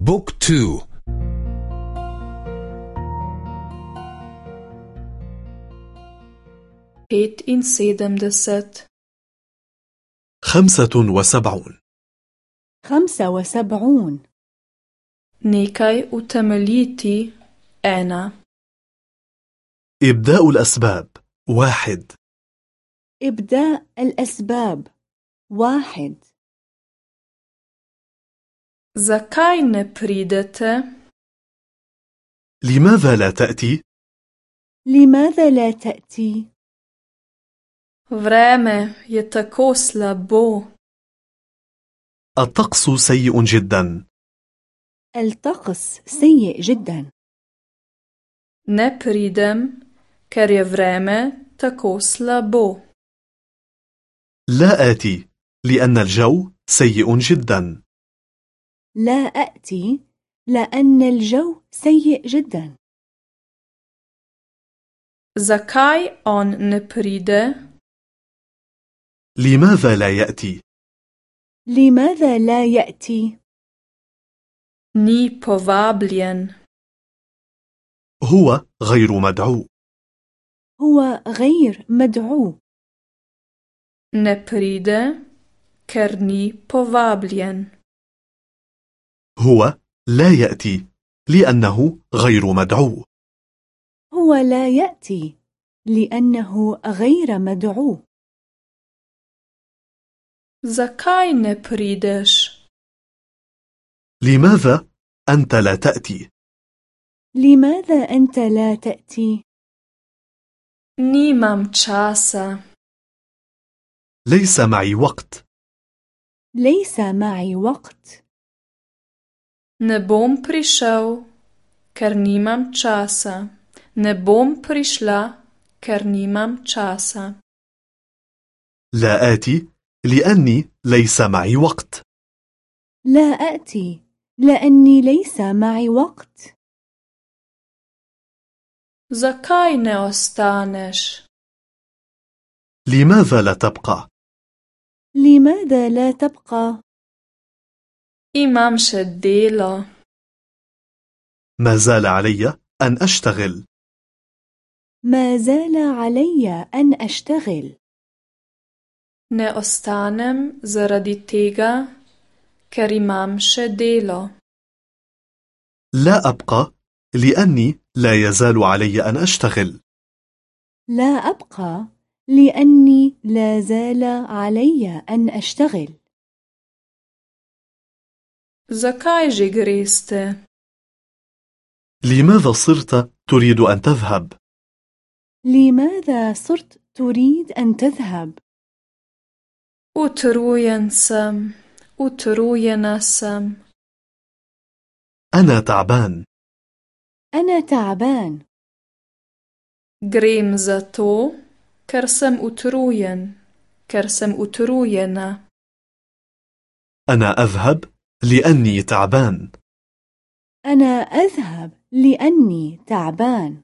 book two petinsedemdeset خمسة وسبعون. خمسة وسبعون. nekaj utemeljiti ena إبداء الأسباب واحد. إبداء الأسباب واحد. Zakaj ne pridete? لماذا لا تأتي؟ لماذا لا تأتي؟ Vreme je tako slabo. الطقس سيء جدا الطقس سيء جدا Ne pridem, ker je vreme tako slabo. لا آتي لأن الجو سيء جدا لا أأتي لأن الجو سيء جدا Zakaj on ne pride? لماذا لا يأتي؟ لماذا لا يأتي؟ Ni povabljen. هو غير مدعو هو غير مدعو Ne pride, ker ni povabljen. هو لا يأتي لأنه غير مدعو هو لا يأتي لأنه غير مدعو Zakaj ne prideš? لماذا أنت لا تأتي؟ لماذا أنت لا تأتي؟ Nimam časa. ليس معي وقت ليس معي وقت Ne bom prišel, ker nimam časa. Ne bom prišla, ker nimam časa. لا آتي لأني ليس معي وقت. لا آتي لأني ليس معي وقت. زكاي نأستانش. لماذا لا تبقى؟ لماذا لا تبقى؟ Imam še delo. ما زال علي أن أشتغل ما زال علي أن أشتغل Ne ostanem zaradi tega, ker imam še delo. لا أبقى لأني لا يزال علي أن أشتغل لا أبقى لأني لا زال علي أن أشتغل Zakaj že greste? لماذا صرت تريد أن تذهب؟ لماذا صرت تريد أن تذهب؟ أتروين سام أتروين سام أنا تعبان أنا تعبان غريم زاتو كرسم أتروين كرسم أتروين أنا أذهب لأني تعبان أنا أذهب لأني تعبان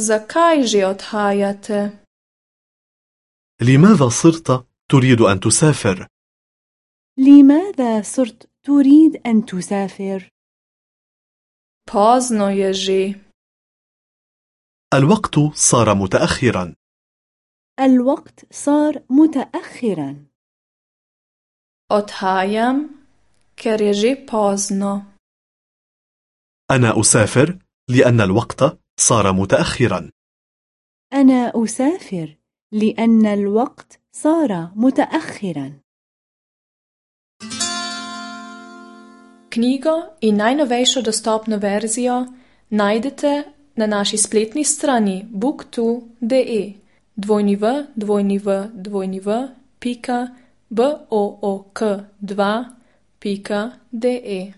Zakaj že odhajate? لماذا صرت تريد أن تسافر؟ لماذا صرت تريد أن تسافر؟ Pozno je že. الوقت صار متأخرا الوقت صار متأخرا Odhajam, ker je že pozno. أنا أسافر لأن الوقت صار متأخرا أنا أسافر لأن الوقت صار متأخرا Knjigo in najnovejšo dostopno verzijo najdete na naši spletni strani book2.de www.book2.de book2.de